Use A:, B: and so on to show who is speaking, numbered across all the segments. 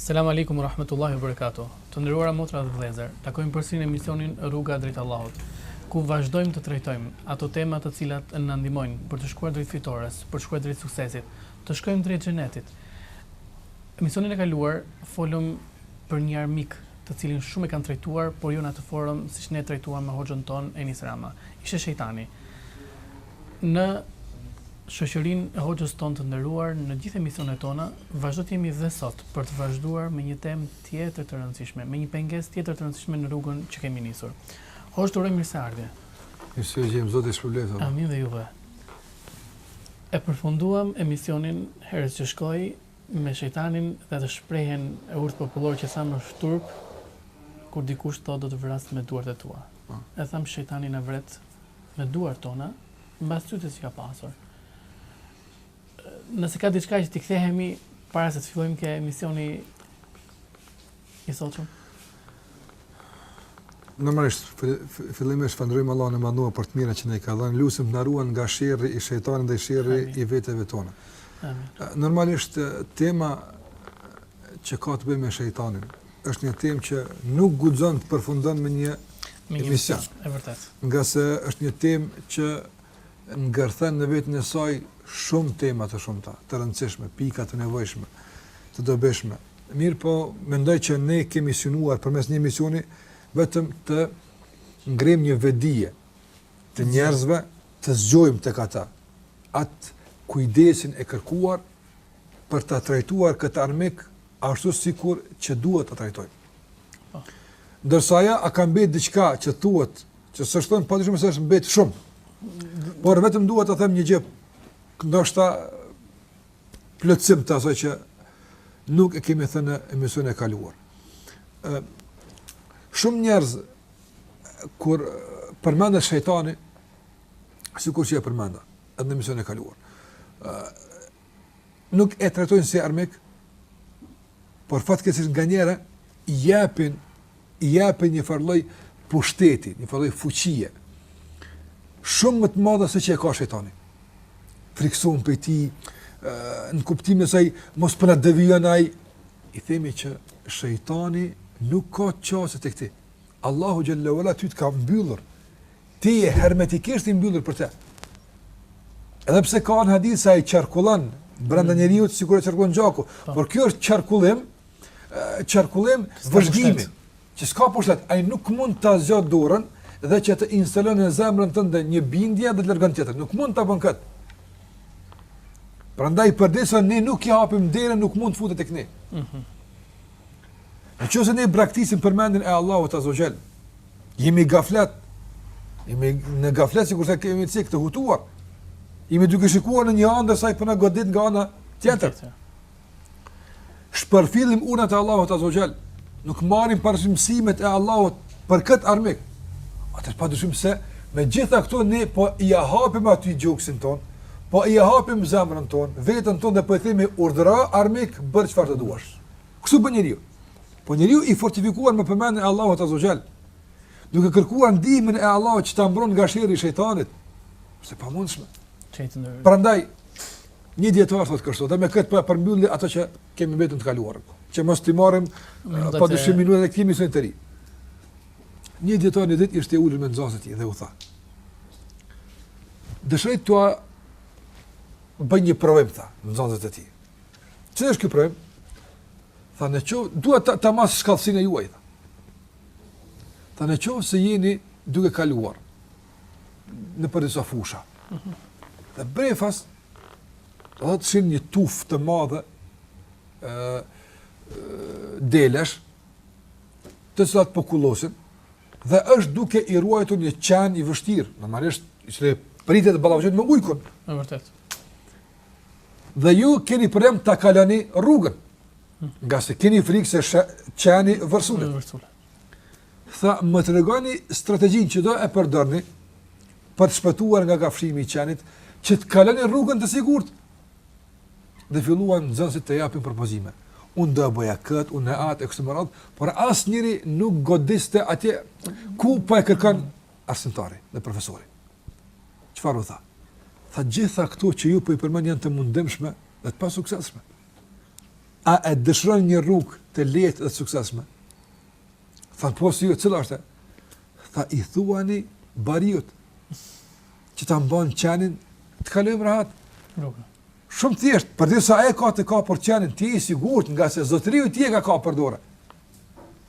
A: Selam Alejkum Urahmetullahi Uberekatuh Të nderuara motra dhe vëllezër, takohemi përsëri në emisionin Rruga drejt Allahut, ku vazhdojmë të trajtojmë ato tema të cilat na ndihmojnë për të shkuar drejt fitores, për të shkuar drejt suksesit, të shkojmë drejt xhenetit. Emisionin e kaluar folëm për një armik, të cilin shumë e kanë trajtuar, por jo në atë formë siç ne e trajtuam me hoxhën tonë Enis Rama. Ishte shejtani. Në shoqërinë e hoxhës tonë të nderuar në gjithë emisionet tona vazhdojmë të jemi dhe sot për të vazhduar me një temë tjetër të rëndësishme, me një pengesë tjetër të rëndësishme në rrugën që kemi nisur. Hoxhë të uroj mirëseardhje.
B: Mirë se ju gjeta, Zoti ju shpërbleftë valla.
A: Amin dhe juve. E përfunduam emisionin herës që shkoi me shejtanin dhe atë shprehjen e urtë popullor që thamë është turp kur dikush thotë do të vras me duart e tua.
B: Po.
A: E thamë shejtani na vret me duart tona, pasi të vetat s'i ka pasur. Nëse ka diçka që t'i kthehemi para se të fillojmë ke emisioni i sotshëm.
B: Normalisht fillimisht falënderojmë Allahun e Madhnuar për të mirat që na i ka dhënë, e lusim të na ruan nga sherri i shejtanit dhe sherri i veteve tona.
A: Amin.
B: Normalisht tema që ka të bëjë me shejtanin, është një temë që nuk guxon të përfundon me një emision.
A: Është vërtet.
B: Ngase është një temë që ngërthen në vetën e saj shumë tema të shumta, të rëndësishme, pika të nevojshme, të dobishme. Mirëpo, mendoj që ne kemi synuar përmes emisionit vetëm të ngremë një vetëdije te njerëzit, të zgjojmë tek ata atë kujdesin e kërkuar për ta trajtuar këtë armik ashtu sikur që duhet ta trajtojmë.
A: Po.
B: Ndërsa ajo a ka mbet diçka që të thuhet, që s'është thënë, padyshim se ka mbet shumë. Por vetëm dua të them një gjë, ndoshta plotësim të asaj që nuk e kemi thënë në emisionin e kaluar. Ë shumë njerëz kur përmendet shejtani, sikur që e përmenda, edhe në emisionin e kaluar. Ë nuk e trajtojnë si armik, por fatkeqësisht nganjëherë i japin i japin një farë lloj pushteti, një farë lloj fuqie shumë më të madhe se që e ka shejtani. Friksohen prej tij, në kuptimin e asaj, mos po na devijon ai, i themi që shejtani nuk ka qasje tek ti. Allahu Xhele ue Ala ty të ka mbyllur, Ti je hermetikisht i mbyllur për të. Edhe pse ka në hadith se ai qarkullon brenda mm. njeriut sikur e qarkullon gjaku,
A: po.
B: por kjo është qarkullim, qarkullim vëzhgimi, që s'ka pushtet, ai nuk mund ta zgjat dorën dhe që ta instalon në zemrën tënde një bindje dhe ta largon tjetër. Nuk mund ta bën kët. Prandaj përderisa ne nuk i hapim derën, nuk mund të futet tek ne.
A: Mhm.
B: Në qoftë se ne braktisim përmendjen e Allahut Azza wa Jall, jemi gaflet, jemi në gaflet sikurse jemi cik të hutuar. Jemi duke shikuar në një anë ndërsa ai po na godit nga ana tjetër. Shpërfillim urdhrat e Allahut Azza wa Jall, nuk marrim parasysh mësimet e Allahut për kët armik. Atëherë pa dyshim se me gjitha këto ne po i hapim atij gjoksin ton, po i hapim zemrën ton, veten ton dhe po i themi urdhëro armik bëj çfarë të duash. Kështu bën njeriu. Po njeriu i fortifikuar me përmendjen e Allahut Azza Jall, duke kërkuar ndihmën e Allahut që ta mbron nga sherri i shejtanit, është e pamundshme. Prandaj një dietar thotë kështu, dhe me këtë po e përmbyll atë që kemi mbetur herën e kaluar, që mos t'i marrim pa
A: po
B: dyshim minutat emisionit të ri. Një dietar një ditë ishte ulur me nxënësit e tij dhe u tha: "Dëshiroj t'jua bëj një provim tha, nxënësit e tij. Cili është ky provim? Tha në qoftë, dua të, të mas shkathtësinë e juaj. Tha. tha në qoftë se jeni duke kaluar nëpër disa fusha. Dhe befas, të shihni një tufë të madhe e, delesh, të cilat po kullosin, dhe është duke i ruajtur një qen i vështirë, normalisht, i cili pritet dhe ballafaqohet me ujkun.
A: Në vërtetë.
B: Dhe ju keni problem ta kaloni rrugën. Ngase keni frikë se shë, qeni vërsulet.
A: Vërsulet.
B: Tha, më tregoni strategjinë që do e përdorni për të shpëtuar nga kafshimi i qenit, që të kaloni rrugën të sigurt. Dhe filluan nxënësit të japin propozime. Unë do e bëja kët, unë e atë e kështu me radhë, por asnjëri nuk godiste atje ku po e kërkon arsimtari dhe profesori. Çfarë u tha? Tha, të gjitha këto që ju po i përmendni janë të mundimshme dhe të pasuksesshme. A e dëshironi një rrugë të lehtë dhe të suksesshme? Tha, po si jo, jo, cila është? Tha, i thuani bariut që ta mban qenin, të kalojmë rahat.
A: Rrugë.
B: Shumë thjesht, përderisa e ka të kapur qenin, ti je i sigurt ngase zotëriu i tij e ka kapur dore.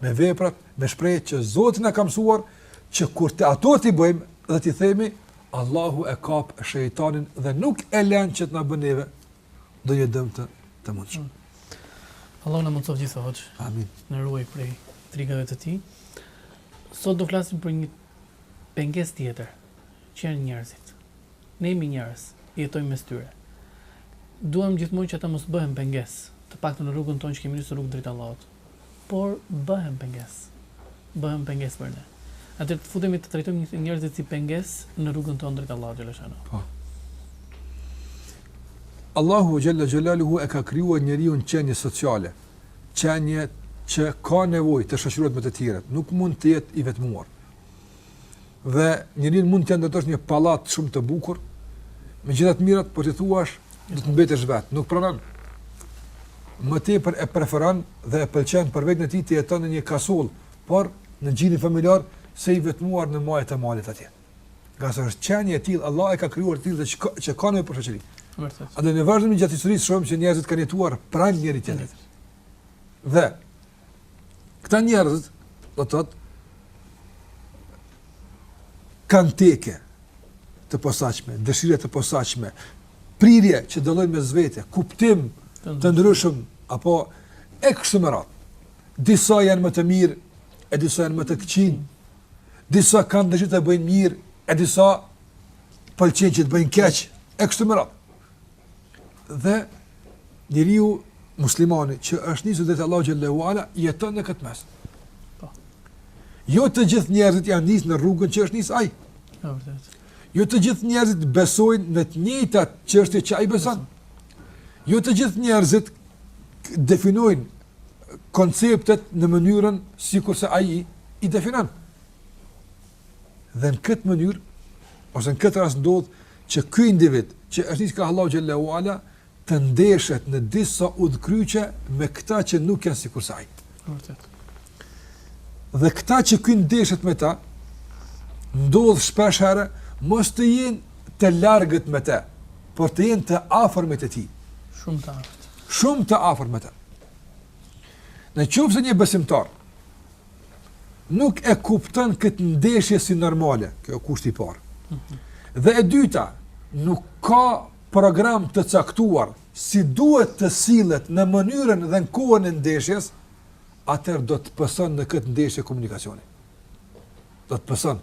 B: me veprat, me shprehjet që Zoti na ka mësuar që kur ne ato t'i bëjmë dhe t'i themi Allahu e kap shejtanin dhe nuk e lën që të na bën neve ndonjë dëm të të mundshëm.
A: Allahu na mundësoftë gjithë, hoxhë.
B: Amin.
A: Na ruaj prej intrigave të tij. Sot do flasim për një pengesë tjetër që janë njerëzit. Ne jemi njerëz, jetojmë mes tyre. Duam gjithmonë që ata mos bëhen pengesë, të paktën në rrugën tonë që kemi nisur rrugën drejt Allahut. Por bëhen pengesë. Bëhen pengesë për ne. Atëherë të futemi të trajtojmë njerëzit si pengesë në rrugën tonë drejt Allahut xhele shanuhu. Po.
B: Allahu xhelle xhelaluhu e ka krijuar njeriun qenie sociale. Qenie që ka nevojë të shoqërohet me të tjerët, nuk mund të jetë i vetmuar. dhe njeriut mund t'i ndërtosh një pallat shumë të bukur, me gjitha të mirat, po t'i thuash, do të mbetesh vetë, nuk pranon. Më tepër e preferon dhe e pëlqen për vetën e tij të jeton në një kasolle, por në gjirin familjar, se i vetmuar në majë të malit atje. Ngase është qenie e tillë, Allahu e ka krijuar të tillë, qenie që ka nevojë për shoqëri.
A: Vërtet.
B: Andaj në vazhdim gjatë historisë shohim që njerëzit kanë jetuar pranë njëri tjetrit. Dhe Këta njerëz, do të thotë, kanë teke të posaçme, dëshira të posaçme, prirje që dallojnë mes vete, kuptim të ndryshëm, apo e kështu me radhë. Disa janë më të mirë, e disa janë më të këqij, disa kanë dëshirë të bëjnë mirë, e disa pëlqejnë që të bëjnë keq, e kështu me radhë. Dhe njeriu muslimani që është nisur drejt Allahut xhelle ue ala jeton në këtë mes.
A: Po.
B: Jo të gjithë njerëzit janë nisur në rrugën që është nisur ai.
A: Vërtet.
B: Jo të gjithë njerëzit besojnë në të njëjtat çështje që ai beson. Jo të gjithë njerëzit definojnë konceptet në mënyrën sikurse ai i definon. Dhe në këtë mënyrë, ose në këtë rast ndodh, që ky individ, që është nisë kah Allahu xhelle ue ala, të ndeshet në disa udhëkryqe me këta që nuk janë sikurse ai. Dhe këta që ky ndeshet me ta, ndodh shpeshherë, mos të jenë të largët me te, por të jenë të afërm të tij.
A: Shumë të afërt.
B: Shumë të afërt me te. Në qoftë se një besimtar, nuk e kupton këtë ndeshje si normale, kjo kushti i parë. Dhe e dyta, nuk ka program të caktuar si duhet të sillet në mënyrën dhe në kohën e ndeshjes, atëherë do të pëson në këtë ndeshje komunikacioni. Do të pëson.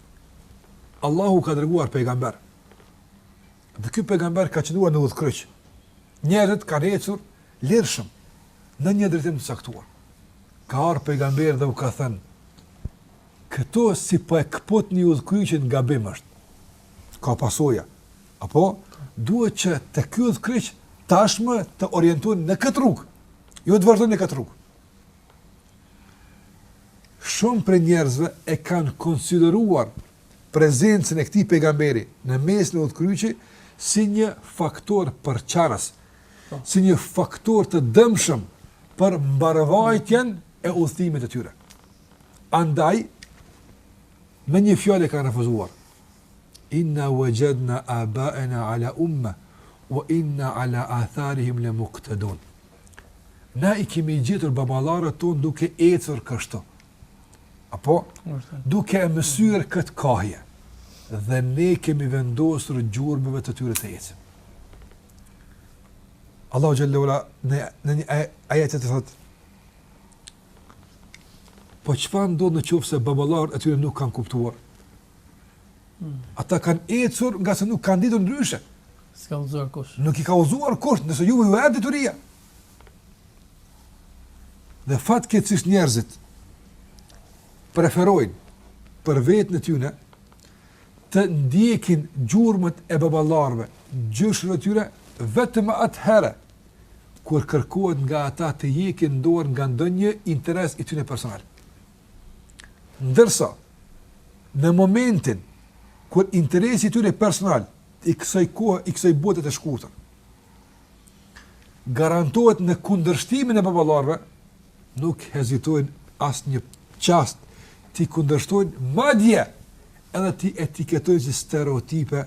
B: Allahu ka dërguar pejgamber. Dhe ky pejgamber ka qëndruar në udhëkryq. Njerëzit kanë ecur lirshëm në një drejtim të caktuar. Ka ardhur pejgamberi dhe u ka thënë: "Kështu si po e këputni udhëkryqin gabim është. Ka pasoja. Apo duhet që te ky udhëkryq tashmë të orientojnë në këtë rrugë, jo të vazhdojnë në këtë rrugë." Shumë prej njerëzve e kanë konsideruar prezencën e këtij pejgamberi në mesin e udhëkryqit si një faktor përçarës,
A: po.
B: si një faktor të dëmshëm për mbarëvajtjen e udhëtimit të tyre. Andaj, me një fjalë e kanë refuzuar, Inna wajadna aba'ena 'ala ummah wa inna 'ala atharihim la muqtadun. Na i kemi gjetur baballarët tonë duke ecur kështu. Apo duke e mësyer këtë kahje dhe ne kemi vendosur gjurmëve të tyre të ecim. Allahu xhelle ue ala po në një ajet thotë Po çfarë ndodh në qoftë se baballarët e tyre nuk kanë kuptuar?
A: Hmm.
B: Ata kanë ecur ngase nuk kanë ditur ndryshe.
A: S'ka udhëzuar kush.
B: Nuk i ka udhëzuar kush, nëse ju ju erdh dituria. Dhe fatkeqësisht njerëzit preferojnë për veten e tyre të ndjekin gjurmët e baballarëve, gjyshërve të tyre vetëm atëherë kur kërkohet nga ata të hjekin dorë nga ndonjë interes i tyre personal. Ndërsa, në momentin kur interesi i tyre personal i kësaj kohe, i kësaj bote të shkurtër, garantohet në kundërshtimin e baballarëve, nuk hezitojnë asnjë çast t'i kundërshtojnë madje edhe t'i etiketojnë si stereotipe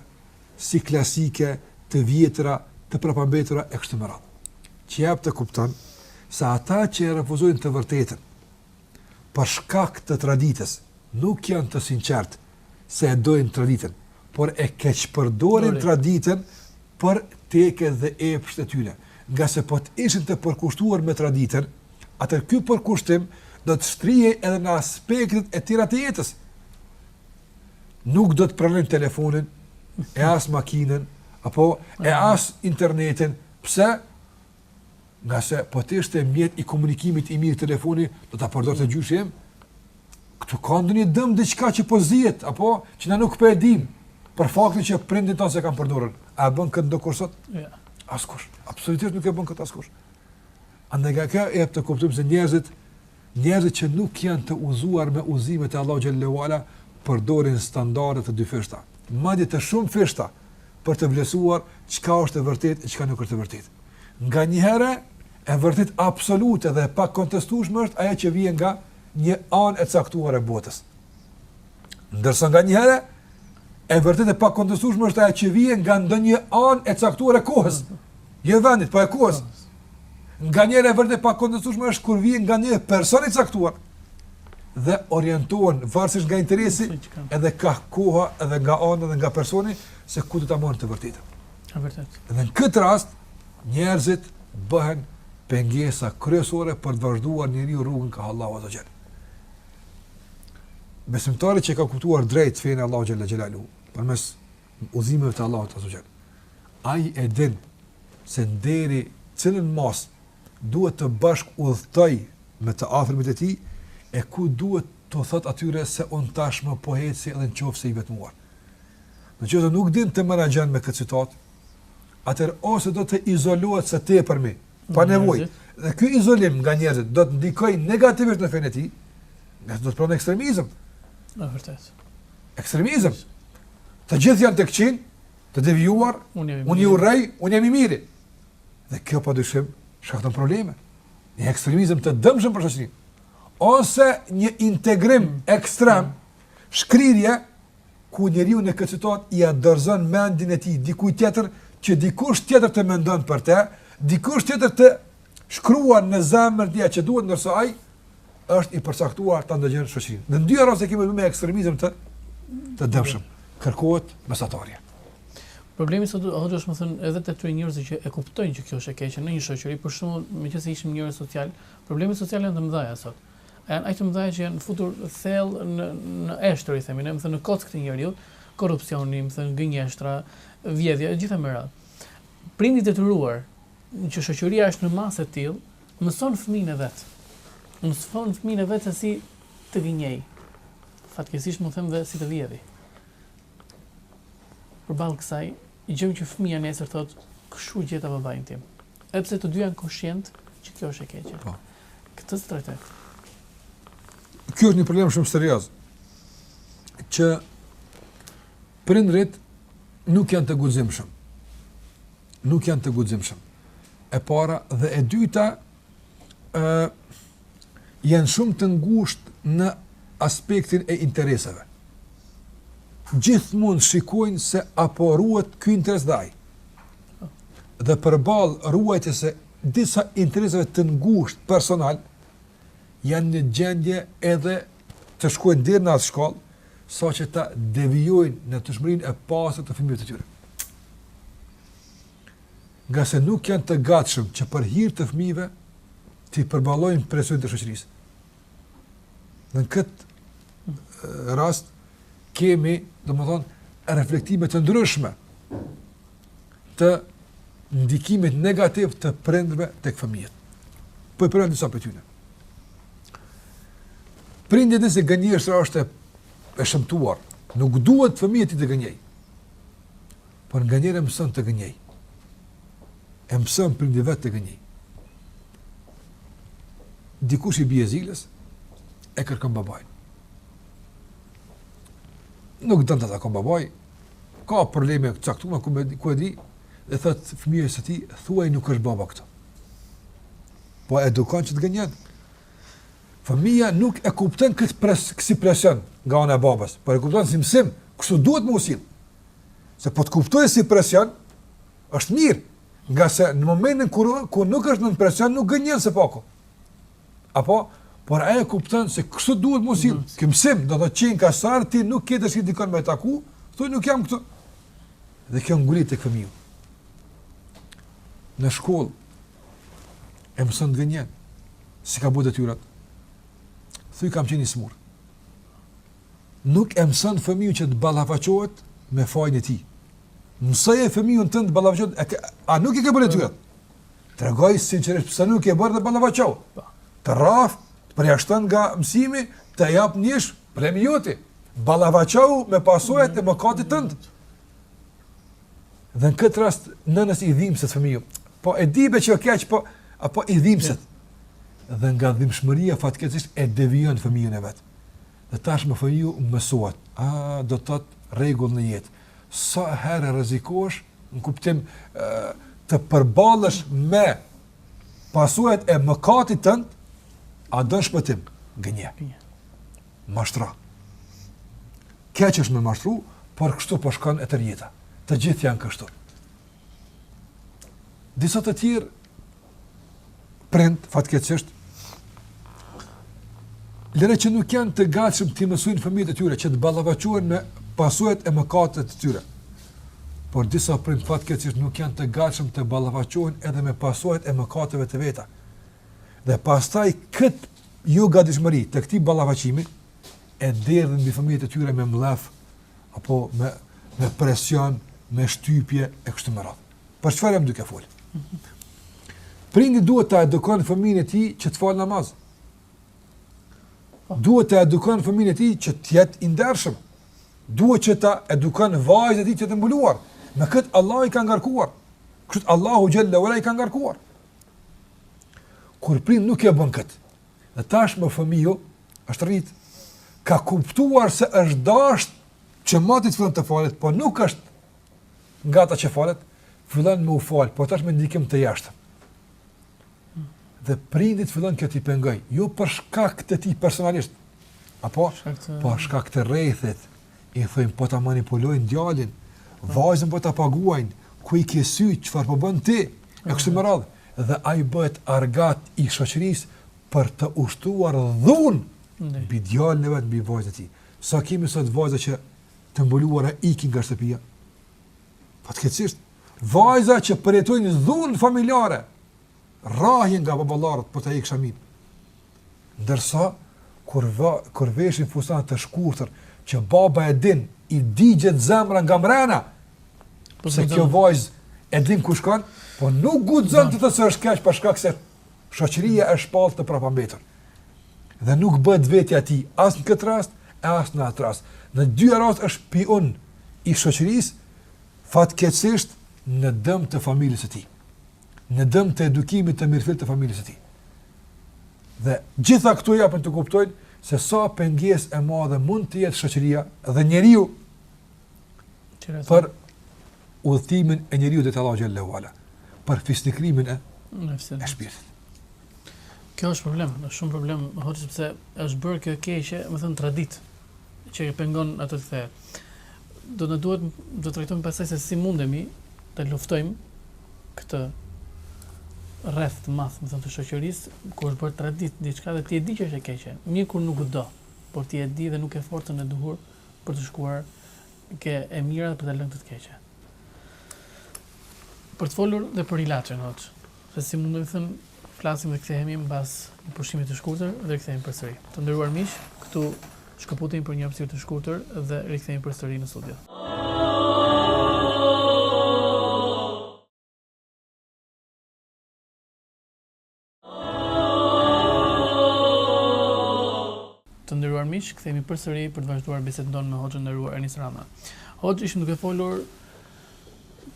B: si klasike, të vjetra, të prapambetura e kështu me radhë. Që jep të kuptojmë se ata që e refuzojnë të vërtetën për shkak të traditës, nuk janë të sinqertë se e dojnë traditën, por e keqpërdorin traditën për teket dhe epshet e tyre. Ngase po të ishin të përkushtuar me traditën, atëherë ky përkushtim do të shtrihej edhe në aspektet e tjera të jetës. nuk do të pranojnë telefonin, e as makinën, apo e as internetin, pse? Ngase po të ishte mjet i komunikimit i mirë telefoni, do ta përdorte gjyshi im, këtu ka ndonjë dëm diçka që po zihet, apo që na nuk po e dimë, për faktin që prindit tonë s'e kanë përdorur. A e bën këtë ndokush sot?
A: Jo.
B: Askush. Absolutisht nuk e bën këtë askush. Andaj kjo jep të kuptojmë se njerëzit, Njerëzit që nuk janë të udhëzuar me udhëzimet e Allahu xhelle ue ala përdorin standarde të dyfishta, madje të shumëfishta për të vlerësuar çka është e vërtetë e çka nuk është e vërtetë. Nganjëherë e vërtetë absolute dhe e pakontestueshme është ajo që vjen nga një anë e caktuar e botës. Ndërsa nganjëherë, e vërtetë e pakontestueshme është ajo që vjen nga ndonjë anë e caktuar e kohës. Jo e vendit, po e kohës. Nganjëherë e vërtetë e pakontestueshme është kur vjen nga një person i caktuar dhe orientohen varësisht nga interesi edhe ka koha edhe nga ana edhe nga personi se ku do ta marrin të vërtetën.
A: Është e vërtetë.
B: Dhe në këtë rast njerëzit bëhen pengesa kryesore për të vazhduar njeriu rrugën ka Allahu azze ue xhel. besimtari që ka kuptuar drejt fenë e Allahut xhelle xhelaluhu, përmes udhëzimeve të Allahut azze ue xhel. Ai e din se deri në cilën masë duhet të bashkudhëtojë me të afërmit e tij e ku duhet t'u thotë atyre se unë tashmë po eci edhe në qofë se i vetmuar. Në qoftë se nuk din të menaxhon me këtë situatë, atëherë ose do të izolohet së tepërmi, pa nevojë. Dhe ky izolim nga njerëzit do të ndikojë negativisht në fenë e tij, nga do të prodhojë ekstremizëm.
A: Është vërtet.
B: Ekstremizëm. Të gjithë janë të këqij, të devijuar,
A: unë i
B: urrej, unë jam i miri. Dhe kjo pa dyshim shkakton probleme. Një ekstremizëm të dëmshëm për shoqërinë. Ose një integrim ekstrem, shkrirje ku njeriu në këtë situatë ia dorëzon mendjen e tij dikujt tjetër që dikush tjetër të mendon për të, dikush tjetër të shkruan në zemër atë që duhet ndërsa ai është i përcaktuar ta ndëgjon shoqërinë. Në dy raste kemi një ekstremizëm të të dëmshëm. Kërkohet mesatarja.
A: Problemi sot hoxhë është domethënë edhe te ata njerëz që e kuptojnë që kjo është e keqe në një shoqëri, për shembull, meqenëse ishim te çështja sociale, problemet sociale janë të mëdha sot. Janë aq të mëdha që janë futur thellë në në eshtër i themi ne, domethënë në kockë të njeriut, korrupsioni, domethënë gënjeshtra, vjedhja, e gjitha me radhë. Prindi i detyruar, që shoqëria është në masë e tillë, mëson fëmijën e vet. Mëson fëmijën e vet se si të gënjejë. Fatkeqësisht mund të them dhe si të vjedhë. Përballë kësaj, Gjë që fëmija nesër thotë, Kështu e gjeta babain tim. Edhe pse të dy janë koshientë që kjo është e keqe.
B: Po.
A: Këtë si ta
B: trajtojmë. Ky është një problem shumë serioz. Që prindërit nuk janë të guximshëm. Nuk janë të guximshëm. E para dhe e dyta, ë janë shumë të ngushtë në aspektin e interesave. Gjithmonë shikojnë se a po ruhet ky interes dhe ai. Dhe përballë ruajtjes së disa interesave të ngushtë personal, janë në gjendje edhe të shkojnë deri në atë shkallë, saqë ta devijojnë natyrshmërinë e pastër të fëmijëve të tyre. ngase nuk janë të gatshëm që për hir të fëmijëve t'i përballojnë presionit të shoqërisë. Në këtë rast kemi, domethënë, reflektime të ndryshme të ndikimit negativ të prindve tek fëmijët. Po i përmendim disa prej tyre. Prindi e di se gënjeshtra është e shëmtuar. Nuk duhet fëmija i tij të gënjejë. Por nganjëherë e mëson të gënjejë. E mëson prindi vetë të gënjejë. Dikush i bie zilës e kërkon babain. Nuk don ta takon babai. Ka probleme të caktuara ku me ku e di dhe i thotë fëmijës së tij thuaj nuk është baba këtu. Po e edukon që të gënjen. Fëmija nuk e kupton këtë pres, si presion nga ana e babës, por e kupton si mësim, kështu duhet me u sjellë. Se po ta kuptojë si presion, është mirë, ngase në momentin kur, kur nuk është në presion, nuk gënjen së paku. Apo, por ai e kupton se kështu duhet me u sjellë, si mësim, do të thotë sa herë, ti nuk ke dëshirë dikënd me taku, thuj nuk jam këtu. Dhe kjo ngulit tek fëmiju. Në shkollë, e mëson të gënjen, s'i ka bërë detyrat, thuj kam qenë i smurë. Nuk e mëson fëmijën që të ballafaqohet me fajin e tij. Mësoje fëmijën tënd të ballafaqohet, a nuk e ke bërë detyrën? Tregoji sinqerisht pse nuk e bëre dhe ballafaqohu. Po. Të rrah, të përjashton nga mësimi, të jap njësh problemi yti. Ballafaqohu me pasojat e mëkatit tënd. Dhe në këtë rast nënës i dhimbset fëmiu. Po e di be që është keq, po po i dhimbset. Dhe nga dhimbshmëria fatkeqësisht e devijon fëmijën e vet. Dhe tashmë fëmiu mësohet, a do të thotë rregull në jetë. Sa herë rrezikohesh në kuptim të përballesh me pasojat e mëkatit tënd, a don shpëtim? Gënje. Mashtro. Keq është me mashtru, por kështu po shkon e tërë jeta. Të gjithë janë kështu. Disa të tjerë prind fatkeqësisht lëre që nuk janë të gatshëm të mësojnë fëmijët e tyre që të ballavaçohen me pasojat e mëkateve të tyre. Por disa prind fatkeqësisht nuk janë të gatshëm të ballavaçohen edhe me pasojat e mëkateve të veta. Dhe pastaj kët jogatishmëri të këtij ballavaçimi e derdhin mbi fëmijët e tyre me mllaf apo me me presion, me shtypje e kështu me radhë. Për çfarë jam duke fol? Prindi duhet ta edukon fëmijën e tij që të falë namaz. Po. Duhet ta edukon fëmijën e tij që të jetë i ndershëm. Duhet që ta edukon vajzën e tij që të mbuluar. Me kët Allah i ka ngarkuar. Kështu Allahu xhelle ue ala i ka ngarkuar. Kur prind nuk e bën kët. Dhe tash më fëmiu është rrit ka kuptuar se është dashur që moti të fillon të falet, po nuk është nga ata që falet, fillon me u fal, po tash me ndikim të jashtëm. Dhe prindit fillon kjo t'i pengoj, jo për shkak të tij personalisht, apo, shkak të... për shkak të rrethit, i thojnë, po ta manipulojnë djalin, vajzën po ta paguajnë, ku i ke sy, çfarë po bën ti, e kështu me radhë, dhe ai bëhet argat i shoqërisë për të ushtruar dhunë, mbi djalin e vet, mbi vajzën e tij. Sa kemi sot vajza që të mbuluara ikin nga shtëpia. Fatkeqësisht, vajza që përjetojnë dhunë familjare, rrahen nga baballarët për ta hekë shaminë. Ndërsa, kur, va, kur veshin fustan të shkurtër, që baba e din, i digjet zemra nga mrena, pse kjo vajzë e din ku shkon, po nuk guxon t'i thotë se është keq për shkak se Shoqëria e shpall të prapambetur. Dhe nuk bëhet vetja e tij as në këtë rast e as në atë rast. Në dyja rastet është pion i shoqërisë fatkeqësisht në dëm të familjes së tij. Në dëm të edukimit të mirëfillt të familjes së tij. Dhe gjitha këto japin të kuptojmë se sa pengesë e madhe mund të jetë shoqëria dhe njeriu për udhëtimin e njeriut drejt Allahut xhelle ue ala, për fisnikrimin e, e shpirtit.
A: Kjo është problem, është shumë problem, hoxhë, sepse është bërë kjo keqe, me thënë traditë, që e pengon atë ta thejë. Do na duhet, do të trajtojmë pastaj se si mundemi të luftojmë këtë rreth të madh, me thënë të shoqërisë, ku është bërë traditë diçka dhe ti e di që është e keqe. Mirëpo nuk do, por ti e di dhe nuk e ke forcën e duhur për të shkuar Ke e mira dhe për të lënë këtë të keqe. Për të folur dhe për ilaçe, hoxhë. Se si mund domethënë, flasim dhe kthehemi mbas një pushimi të shkurtër dhe kthehemi përsëri. Të nderuar miq, këtu shkëputemi për një hapësirë të shkurtër dhe rikthehemi përsëri në studio. Të nderuar miq, kthehemi përsëri për të vazhduar bisedën tonë me Hoxhën e nderuar Enis Rama. Hoxhë, ishim duke folur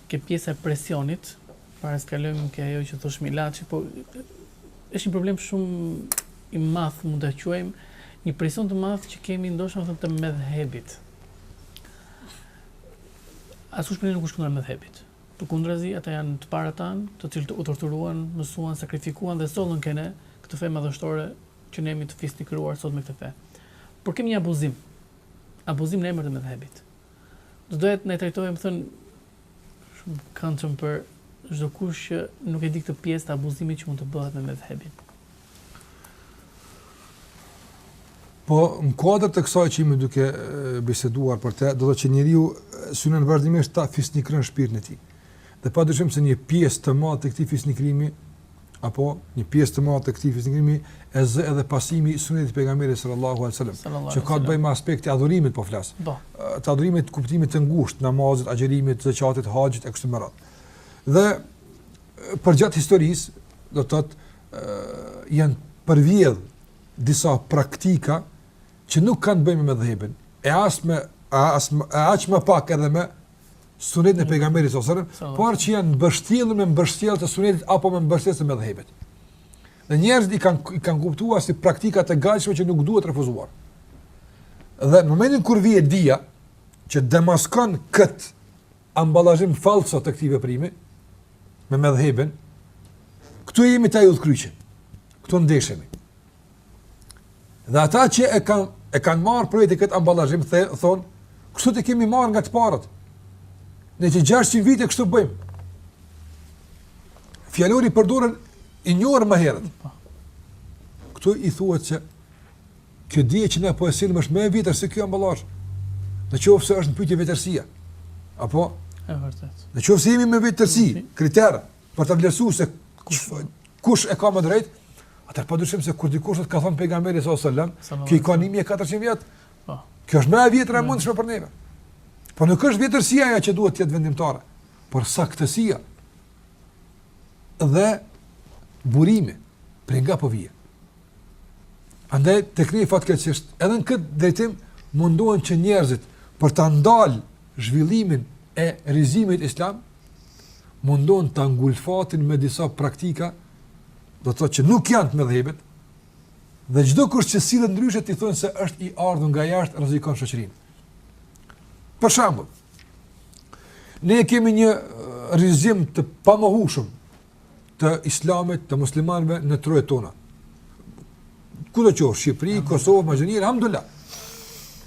A: ke pjesa e presionit, para se kalojmë ke ajo që thoshim ilaçi, po është një problem shumë i madh, mund ta quajmë një presion të madh që kemi ndoshta të medhhebit. Askush prej nesh nuk është kundra medhhebit. Përkundrazi, ata janë të parët tanë, të cilët u torturuan, mësuan, sakrifikuan dhe sollën ke ne, këtë fe madhështore që ne jemi të fisnikëruar sot me këtë fe. Por kemi një abuzim, abuzim në emër të medhhebit. Do doja ta trajtojmë, domethënë, shumë këndshëm për çdokush që nuk e di këtë pjesë të abuzimit që mund të bëhet me medhhebin.
B: Po, në kuadër të kësaj që jemi duke biseduar për të, do të thotë që njeriu synon vazhdimisht ta fisnikërojë shpirtin e tij. Dhe pa dyshim se një pjesë të madhe të këtij fisnikrimi, apo një pjesë të madhe të këtij fisnikrimi, e zë edhe pasimi i sunetit të pejgamberit sallallahu alajhi wasallam, që ka të bëjë me aspektin e adhurimit po flasë,
A: po.
B: të adhurimit të kuptimit të ngushtë, namazit, agjërimit, zeqatit, haxhit, e kështu me radhë. Dhe përgjatë historisë, do të të janë përvjedhur disa praktika që nuk kanë të bëjnë me medhhebin, e as me as e aq më pak edhe me sunetin e pejgamberit sallallahu alajhi wasallam, por që janë mbështjellë me mbështjellje të sunetit apo me mbështjellje të medhhebit. Dhe njerëzit i kanë i kanë kuptuar si praktika të gatshme që nuk duhet refuzuar. Dhe në momentin kur vjen dija që demaskon kët ambalazhim falso të këtij veprimi me medhhebin. Këtu jemi te ai udhëkryqi. Këtu ndeshemi. Dhe ata që e kanë e kanë marrë për këtë këtë ambalazhim, the, thonë, kështu e kemi marrë nga të parët. Ne që 600 vite kështu bëjmë. Fjalor i përdorur, i njohur më herët. Këtu i thuhet që Kjo dije që ne po e sjellim është më e vjetër se ky ambalazh. Në qoftë se është në pyetje vjetërsia. Apo?
A: E vërtet.
B: Në qoftë se jemi me
A: vjetërsi,
B: kriter për të vlerësuar se
A: kush,
B: kush e ka më drejt, atëherë pa dyshim se kur dikush thotë ka thënë pejgamberi sallallahu alajhi wasallam, që i ka 1400 vjet.
A: Po.
B: Kjo është më e vjetra e mundshme për neve. Po nuk është vjetërsia ajo që duhet të jetë vendimtare, por saktësia dhe burimi për nga po vjen. Andaj tek ne fatkeqësisht edhe në këtë drejtim mundohen që njerëzit për ta ndal zhvillimin e rrezimit islam mundohen ta ngulfatin me disa praktika do të thotë që nuk janë të medhhebit dhe çdokush që sillet ndryshe t'i thonë se është i ardhur nga jashtë rrezikon shoqërinë. Për shembull, ne kemi një rrezim të pamohueshëm të islamit, të muslimanëve në trojet tona. Kudo qoftë, Shqipëri, Kosovë, Maqedoni, elhamdulilah.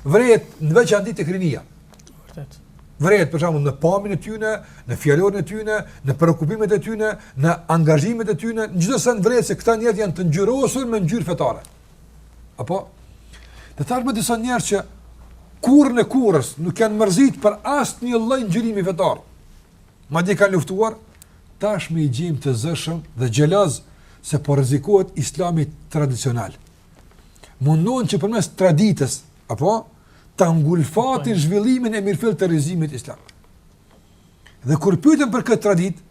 B: Vërehet në veçanti tek rinia.
A: Vërtet.
B: Vërehet për shembull në pamjen e tyre, në fjalorin e tyre, në preokupimet e tyre, në angazhimet e tyre, në çdo send vërehet se këta njerëz janë të ngjyrosur me ngjyrë fetare. Apo? Dhe tashmë disa njerëz që kurrë në kurrë nuk janë mërzit për asnjë lloj ngjyrimi fetar. Madje kanë luftuar, tashmë i gjejmë të zëshëm dhe xheloz se po rrezikohet Islami tradicional. Mundohen që përmes traditës, apo ta ngulfatin zhvillimin e mirëfilltë të rrezimit islam. Dhe kur pyeten për këtë traditë,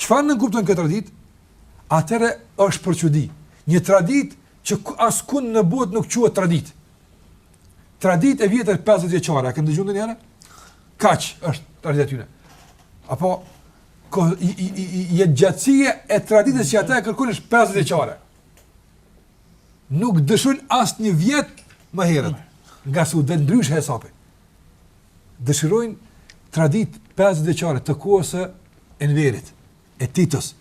B: çfarë nënkupton kjo traditë? Atëherë është për çudi. Një traditë që askund në botë nuk quhet traditë. Traditë e vjetër 50 vjeçare, a keni dëgjuar ndonjëherë? Kaq është tradita tyre? Apo ko i i i, i jetë gjatësia e traditës që ata e kërkojnë është 50 vjeçare. Nuk dëshirojnë asnjë vjet më herët, ngase u del ndryshe hesapi. Dëshirojnë traditë 50 vjeçare të kohës së Enverit. e Titos.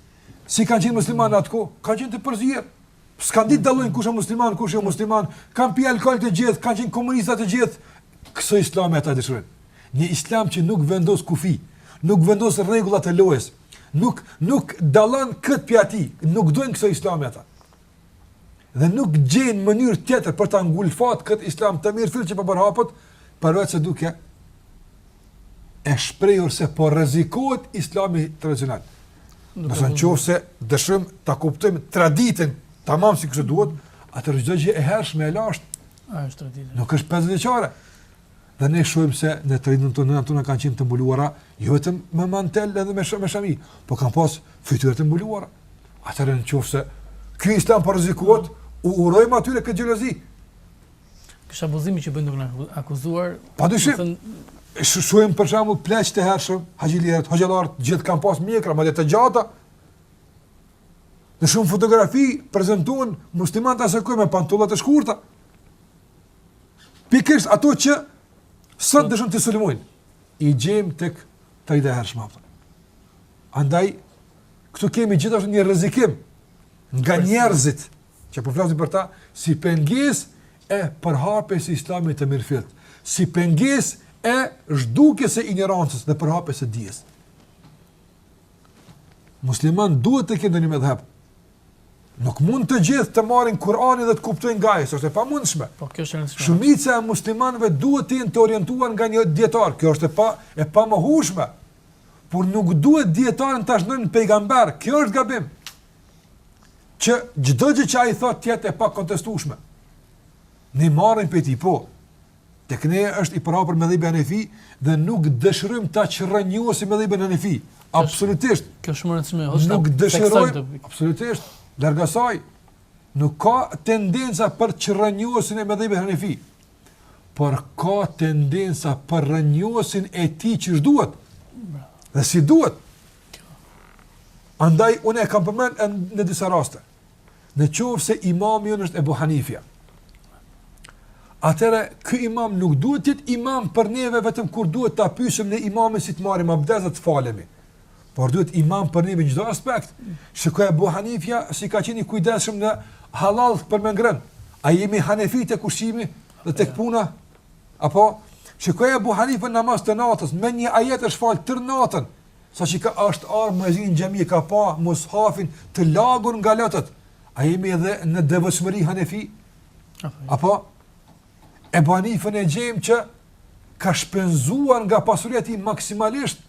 B: Si kanë qenë muslimanë në atë kohë? Kanë qenë të përzier. S'kanë ditë dallojnë kush është musliman, kush jo musliman. Kanë pi alkool të gjithë, kanë qenë komunista të gjithë. Këso islami ata dëshirojnë. Një islam që nuk vendos kufi, nuk vendos rregullat e lojës, nuk nuk dallon kët pi atij, nuk dojnë këso islami ata. dhe nuk gjejnë mënyrë tjetër për ta ngulfat këtë islam të mirëfilltë që po përhapet, përveç se duke e shprejur se po rrezikohet islami tradicional. Nëse në qoftë se dëshirojmë ta kuptojmë traditën tamam si që duhet, atëherë është gjë e hershme e lashtë.
A: Ajo është tradita.
B: Nuk është 50 vjeçare. Dhe ne shohim se në traditën tonë nënat tona kanë qenë të mbuluara, jo vetëm me mantel edhe me, shë, me shami, po kanë pas fytyrë të mbuluara. Atëherë në qoftë se ky islam po rrezikohet, u urojmë atyre këtë xhelozi.
A: Ky është abuzimi që bëhet duke na akuzuar...
B: Pa dyshim, thën... shohim për shembull pleqtë e hershëm, haxhilerët, haxhilerët, gjithë kanë pas mjekra, madje të gjata. Në shumë fotografi prezantohen muslimanët e asaj kohe me pantullat e shkurta. Pikërisht ato që sot dëshirojnë t'i sulmojnë i gjejmë tek këto ide të hershma. Andaj Këtu kemi gjithashtu një rrezikim nga njerëzit që përflasin për ta si pengesë e përhapjes së Islamit të mirëfillt, si pengesë e zhdukjes së injorancës dhe përhapjes së dijes. Muslimani duhet të ketë një medhheb. Nuk mund të gjithë të marrin Kur'anin dhe të kuptojnë nga ai, është e pamundshme.
A: Po kjo është rëndësishme.
B: Shumica e muslimanëve duhet të jenë të orientuar nga një dijetar, kjo është e pa e pamohshme. Por nuk duhet dijetarin ta shndërrojmë në pejgamber, kjo është gabim. Që çdo gjë që ai thotë të jetë e pakontestueshme. Ne marrim prej tij po. Tek ne është i përhapur medhhebi hanefi dhe nuk dëshirojmë ta çrrënjosim medhhebin hanefi. Absolutisht.
A: Kjo është shumë e rëndësishme.
B: Nuk dëshirojmë. Absolutisht. Larg asaj. Nuk ka tendenca për çrrënjosjen e medhhebit hanefi. por ka tendenca për rrënjosjen e tij qysh duhet, dhe si duhet. Andaj, unë e kam përmend në disa raste, në qoftë se imami ynë është Ebu Hanifja, atëherë, ky imam nuk duhet të jetë imam për neve vetëm kur duhet ta pysim në ilmihal si të marrim abdes e të falemi, por duhet imam për neve në çdo aspekt. Shikoje Ebu Hanifja si ka qenë i kujdesshëm në hallall për me ngrën. A jemi Hanefi te ushqimi dhe tek puna? Apo shikoje Ebu Hanifen në namaz të natës me një ajet është fal tërë natën. Saqë ka ardhë muezini në xhami, ka pa mus'hafin të lagun nga lotët. A jemi edhe në devotshmëri hanefi? Apo? Ebu Hanifen e gjejmë që ka shpenzuar nga pasuria e tij maksimalisht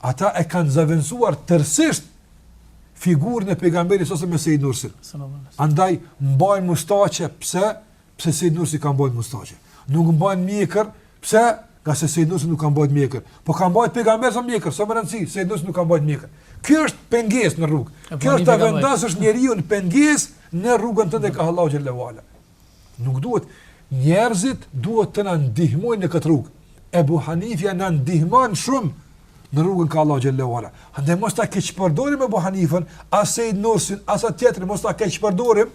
B: ata e kanë zëvendësuar tërësisht figurën e pejgamberit a.s. me Sejid Nursin. Andaj, mbajnë mustaqe, pse? Pse Sejid Nursi ka mbajt mustaqe. Nuk mbajnë mjekër, pse? Ngase Sejid Nursi nuk ka mbajt mjekër. Po ka mbajt pejgamberi a.s. mjekër, s'ka rëndësi, Sejid Nursi nuk ka mbajt mjekër. Kjo është pengesë në rrugë. Kjo është ta vendosësh njeriun pengesë në rrugën tënde ka Allahu xhelle ve ala. Nuk duhet, njerëzit duhet të na ndihmojnë në këtë rrugë. Ebu Hanifja na ndihmon shumë në rrugën ka Allahu xhelle ve ala. Andaj mos ta keqpërdorim Ebu Hanifën, as Seid Nursin, as atë tjetrin, mos ta keqpërdorim.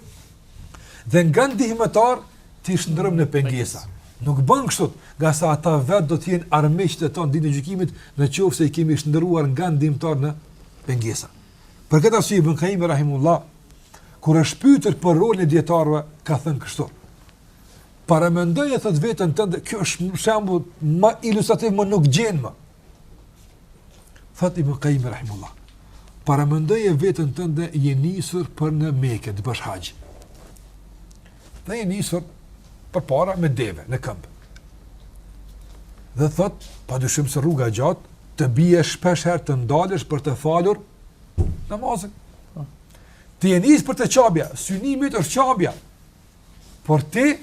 B: Dhe nga ndihmëtarë t'i shndërrojmë në pengesa. Nuk bën kështu, ngase ata vetë do të jenë armiqtë tanë ditën e gjykimit, në qoftë se i kemi shndërruar nga ndihmëtarë në pengesa. Për këtë arsye Ibn Kajimi rahimehullah kur është pyetur për rolin e dijetarëve, ka thënë kështu. Paramendoje thotë veten tënde, kjo është shembull më ilustrativ nuk gjen më. Thotë Ibn Kajim rahimullah. Paramendoje veten tënde je nisur për në Mekë të bësh haxh. Dhe je nisur përpara me deve në këmbë. Dhe thotë, pa dyshim se rruga e gjatë, të bie shpeshherë të ndalesh për të falur namazin. Ti je nisur për te Qabja, synimi yt është Qabja, por ti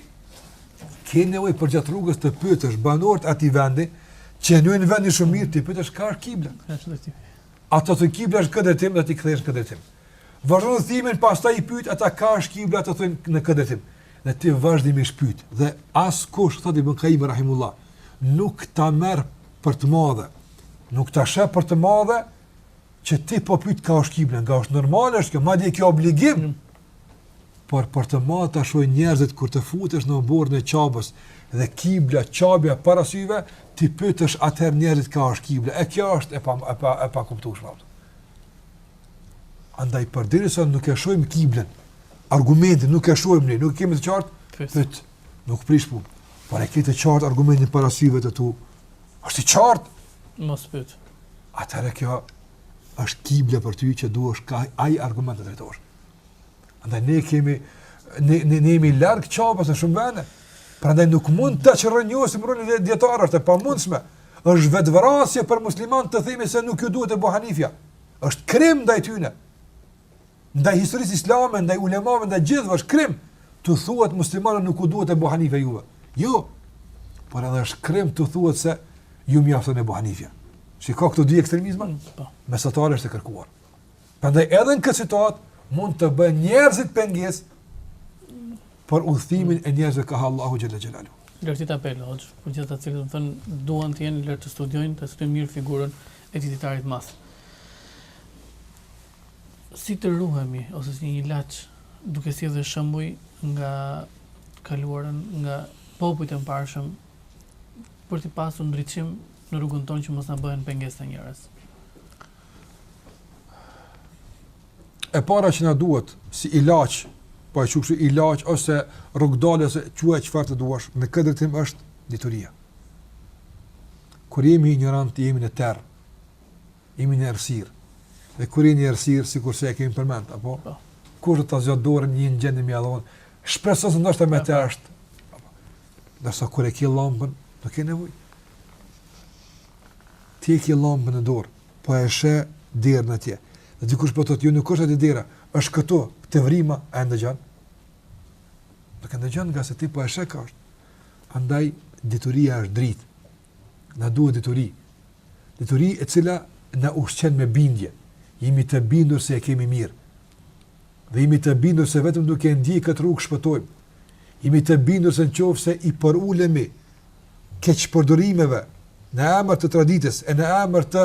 B: ke nevojë përgjatë rrugës të pyetësh banorët e atij vendi, që e njohin vendin shumë mirë, t'i pyetësh ka është kibla. Ata të thonë kibla është në këtë drejtim dhe ti kthehesh në këtë drejtim. Vazhdon udhëtimin, pastaj i pyet ata ka është kibla të thonë në këtë drejtim. Dhe ti vazhdimisht pyet, dhe askush, thotë Ibn Kajim, rahimullah, nuk ta merr për të madhe, nuk ta sheh për të madhe, Që ti po pyet ka është kibla, ngase normale është kjo, madje kjo obligim.
A: Mm.
B: Por për të madhe ta shohin njerëzit kur të futesh në oborrin e Qabës dhe kibla Qabja para syve, t'i pyetësh atëherë njerëzit ka është kibla. E kjo është e pa e pa e pakuptueshme. Andaj përderisa nuk e shohim kiblën, argumentin nuk e shohim ne, nuk e kemi të qartë,
A: pyet.
B: Nuk prish punë. Por e ke të qartë argumentin para syve të tu. Është i qartë
A: Mos pyet.
B: Atëherë kjo është kibla për ty që duhesh ka ai argument të drejtohesh. Andaj ne kemi ne ne ne jemi larg Qabës në shumë vende. Prandaj nuk mund ta çrrënjosim rolin e dijetarëve, është e pamundshme. Është vetëvrasje për musliman të themi se nuk ju duhet Ebu Hanifja. Është krim ndaj tyre. ndaj historisë islame, ndaj ulemave, ndaj gjithëve është krim. Të thuhet muslimanë nuk ju duhet Ebu Hanifja juve. Jo, por edhe është krim të thuhet se ju mjafton Ebu Hanifja. Shikoji këto dy ekstremizma, mm,
A: po.
B: mesatarja është e kërkuar. Prandaj edhe në këtë situatë, mund të bëhen njerëzit pengesë për udhëtimin e njerëzve ka Allahu xhele xhelaluhu.
A: Le të jetë apel, hoxhë, për gjithë të cilët, me thënë, duan të jenë të lirë të studiojnë, të studiojnë mirë figurën e dijetarit masë. Si të ruhemi ose si një ilaç duke sjellë shembuj nga e kaluara nga popujt e mëparshëm për të pasur ndriçim në rrugën tonë që mos na bëhen pengesë këta njerëz.
B: E para që na duhet si ilaç, po e quaj ilaç ose rrugëdalje ose quaje çfarë të duash, në këtë drejtim është dituria. Kur jemi injorant, jemi në terr. jemi në errësirë. Dhe kur jemi në errësirë, sikurse e kemi përmend, apo?
A: Po.
B: Kush do ta zgjat dorën në gjendje me u dal? Shpreson
A: se
B: ndoshta
A: mirë
B: është. Kurse kur e ke llambën, nuk ke nevojë. Ti e ke llambën në dorë, po e sheh derën atje. Dhe dikush po thotë, "Jo, nuk është atë dera, është këtu, te vrima, a e ndëgjon?" Nuk e ndëgjon ngase ti po e sheh ku është. Andaj dituria është dritë. Na duhet dituri, dituri e cila na ushqen me bindje. Jemi të bindur se e kemi mirë. Dhe jemi të bindur se vetëm duke ndjek këtë rrugë shpëtojmë. Jemi të bindur se në qoftë se i përulemi keqpërdorimeve në emër të traditës e në emër të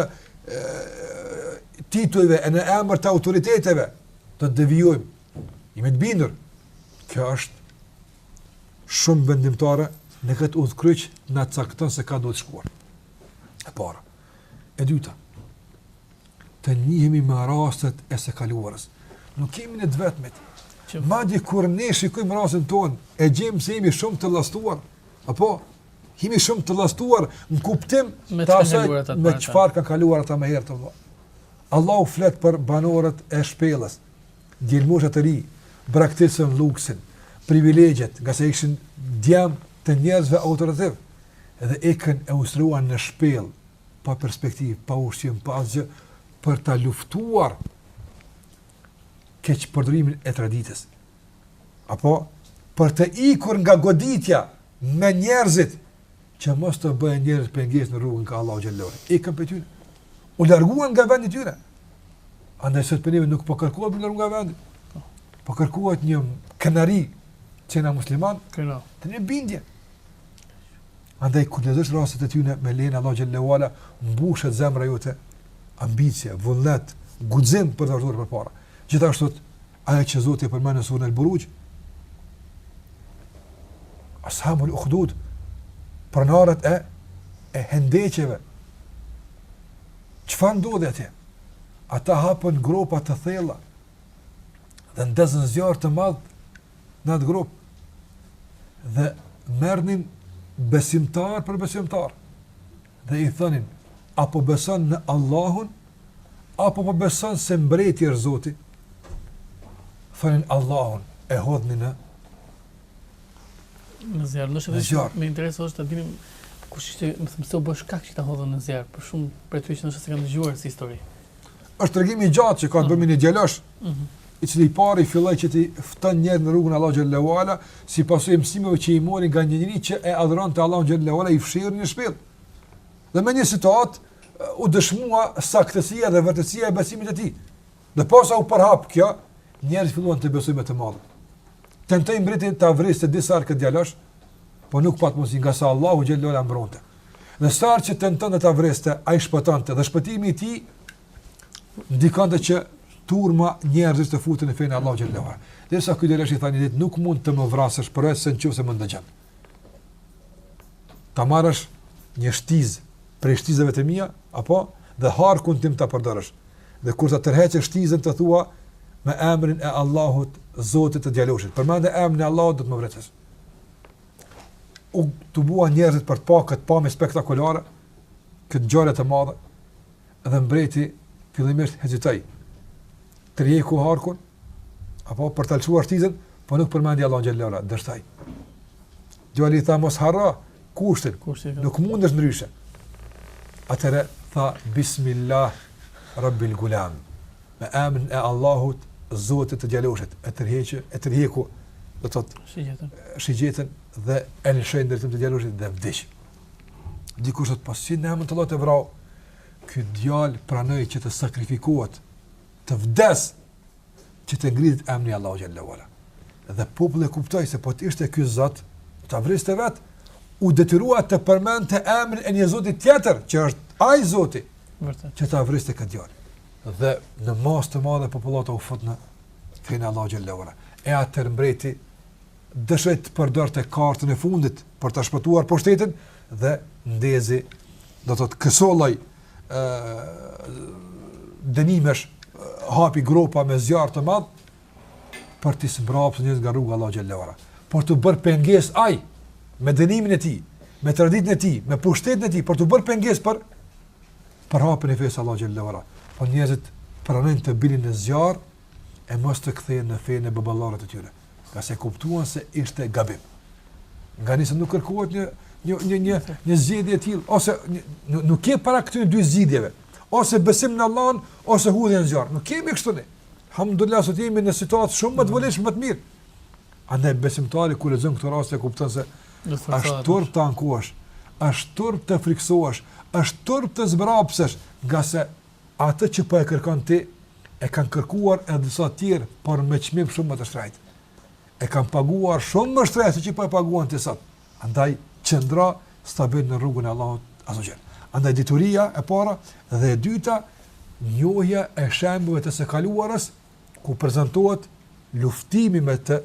B: titujve e në emër të autoriteteve, do të devijojmë. Jemi të bindur. Kjo është shumë vendimtare në këtë udhëkryq na cakton se ka duhet të shkuar. E para. E dyta. Të njihemi me rastet e së kaluarës. Nuk jemi ne të vetmit. Madje kur ne shikojmë rastin tonë, e gjejmë se jemi shumë të llastuar. Apo? Jemi shumë të llastuar në kuptim të asaj me çfarë kanë kaluar ata më herët, vëlla. Allahu flet për banorët e shpellës. Djelmosha të rinj braktisën luksin, privilegjet, ngase ishin djem të njerëzve autoritativë dhe ikën e u strehuan në shpellë, pa perspektivë, pa ushqim, pa asgjë, për ta luftuar keqpërdorimin e traditës. Apo për të ikur nga goditja me njerëzit që mos të bëhen njerëzit pengesë në rrugën kah Allahu xhallahu. Ikën prej tyre. U larguan nga vendi i tyre. Andaj sot prej neve nuk po kërkohet të largohemi nga vendi. Po kërkohet një krenari që jena musliman,
A: kena,
B: të një bindje. Andaj kur lexosh rastet e tyre me lejen e Allahut xhelle ue ala, mbushet zemra jote ambicie, vullnet, guxim për të vazhduar përpara. Gjithashtu ajo që Zoti e përmend në surën Al-Buruj, Ashabul Ukhdud, pronarët e e hendeqeve. Çfarë ndodhi atje? Ata hapën gropa të thella dhe ndezën zjarr të madh në atë gropë dhe merrnin besimtar për besimtar. Dhe i thoshin, A po beson në Allahun, apo po beson se mbreti është Zoti? Thoshin Allahun, e hidhnin në...
A: Në zjarr,
B: në
A: shumë
B: shumë,
A: me interes është të dinim kush ishte, me thënë se u bë shkak që të hidhen në zjarr, për shumë për të që ndoshta s'e kanë ndëgjuar si histori.
B: Është tregim i gjatë që ka të bëjë me një djalosh,
A: mhm.
B: i cili i pari filloi që t'i ftojë njerëzit në rrugën e Allahu xhallahu ala, si pasojë e mësimeve që i mori nga një njeri që e adhuronte Allahu xhallahu ala i fshehur në shpellë. Dhe me një situatë uh, u dëshmua saktësia dhe vërtetësia e besimit të tij. Dhe posa u përhap kjo, njerëzit filluan të besojnë me të madhe. Tentoi mbreti ta vriste disa herë këtë djalosh, po nuk pat mundësi ngase Allahu xhallahu ala e mbronte. Dhe sa herë që tentonte ta vriste, ai shpëtonte dhe shpëtimi i tij ndikonte që turma njerëzish të futeshin në fenë Allahu xhallahu ala. Derisa ky djalosh i tha një ditë nuk mund të më vrasësh përveçse nëse më ndëgjon. Ta marrësh një shtizë prej shtizave të mia apo dhe harkun tim ta përdorësh. Dhe kur ta tërheqësh shtizën të thuash me emrin e Allahut, Zotit të djaloshit. Përmende emrin e Allahut do të më vrasësh. u tubuan njerëzit për të pa këtë pamje spektakulare, këtë ngjarje të madhe, dhe mbreti fillimisht hezitoi, tërhoqi harkun, apo për ta lëshuar shtizën, po nuk përmendi Allahun xhallahu ala, pastaj. Djali tha, mos harro, kushtin, kushtin nuk mundesh ndryshe. Atëherë, tha, bismillah, rabbil gulam. me emrin e Allahut Zotit të djaloshit e tërheq e tërhoqi do të thotë shigjetën shigjetën dhe e lëshoi në drejtim të djaloshit dhe vdiq dikush thotë po si në emër të Allahut e vrau ky djalë pranoi që të sakrifikohet të vdes që të ngrihet emri Allahu xhallahu ala. Dhe populli e kuptoi se po të ishte ky Zot, ta vriste vetë, u detyrua të përmendte emrin e një Zoti tjetër, që është ai Zoti i vërtetë. Që ta vriste këtë djalë. dhe në masë të madhe popullata u fut në fenë Allahu xhallahu ala. E atëherë mbreti dëshiroi të përdorte kartën e fundit për ta shpëtuar pushtetin dhe ndezi do të thotë kësi lloj dënimesh hapi gropa me zjarr të madh për të zmbrapsur njerëz nga rruga Allahu xhallahu ala. Për të bërë pengesë ai me dënimin e tij, me tiraninë e tij, me pushtetin e tij për të bërë pengesë për përhapjen e fesë Allahu xhallahu ala. Po njerëzit pranonin të binin në zjarr e mos të ktheheshin në fenë e baballarëve të tyre, pasi e kuptuan se ishte gabim. Nga ne sot nuk kërkohet një një një një një zgjidhje e tillë ose nuk je para këtyre dy zgjidhjeve, ose besim në Allahun ose hudhje në zjarr. Nuk kemi kështu ne. Alhamdulillah sot jemi në situatë shumë më të volitshme më të mirë. Andaj besimtari kur lexon këto raste, kupton se është turp të ankohesh, është turp të frikësohesh, është turp të zbrapsesh, ngase atë që po e kërkon ti e kanë kërkuar edhe disa të tjerë, por me çmim shumë më të shtrenjtë. E kanë paguar shumë më shtrenjtë se që po e paguan ti sot. Andaj qëndro stabil në rrugën e Allahut azze ue xhel. Andaj dituria e para dhe e dyta njohja e shembujve të së kaluarës ku prezantohet luftimi me të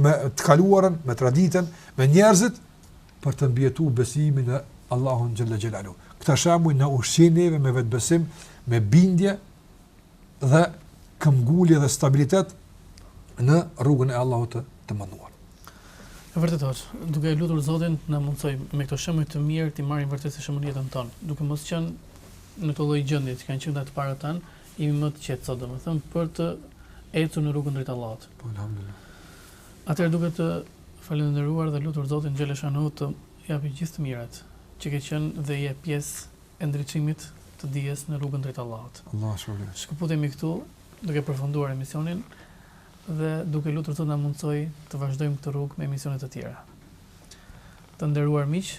B: me të kaluarën, me traditën, me njerëzit për të mbijetuar besimin në Allahun xhel-le xhelaluhu. Këta shembuj na ushqejnë neve me vetëbesim, me bindje dhe këmbgulje dhe stabilitet në rrugën e Allahut të, të madhëruar.
A: E vërtetë është, duke e lutur Zotin na mundësojë me këto shembuj të mirë të marrim vërtet si shembull në jetën tonë, duke mos qenë në këto lloj gjendje që kanë qenë ata të parët tanë, Jemi më të qetë sot, domethënë, për të ecur në rrugën drejt Allahut.
B: Po, elhamdullah.
A: Atëherë duke të falënderuar dhe lutur Zotin xheleshanuhu të japë gjithë të mirat, që ke qenë dhe je pjesë e ndriçimit të dijes në rrugën drejt Allahut.
B: Allahu të shpërbleftë.
A: Shkëputemi këtu duke përfunduar emisionin dhe duke lutur Zotin na mundësojë të vazhdojmë këtë rrugë me emisione të tjera. Të nderuar miq,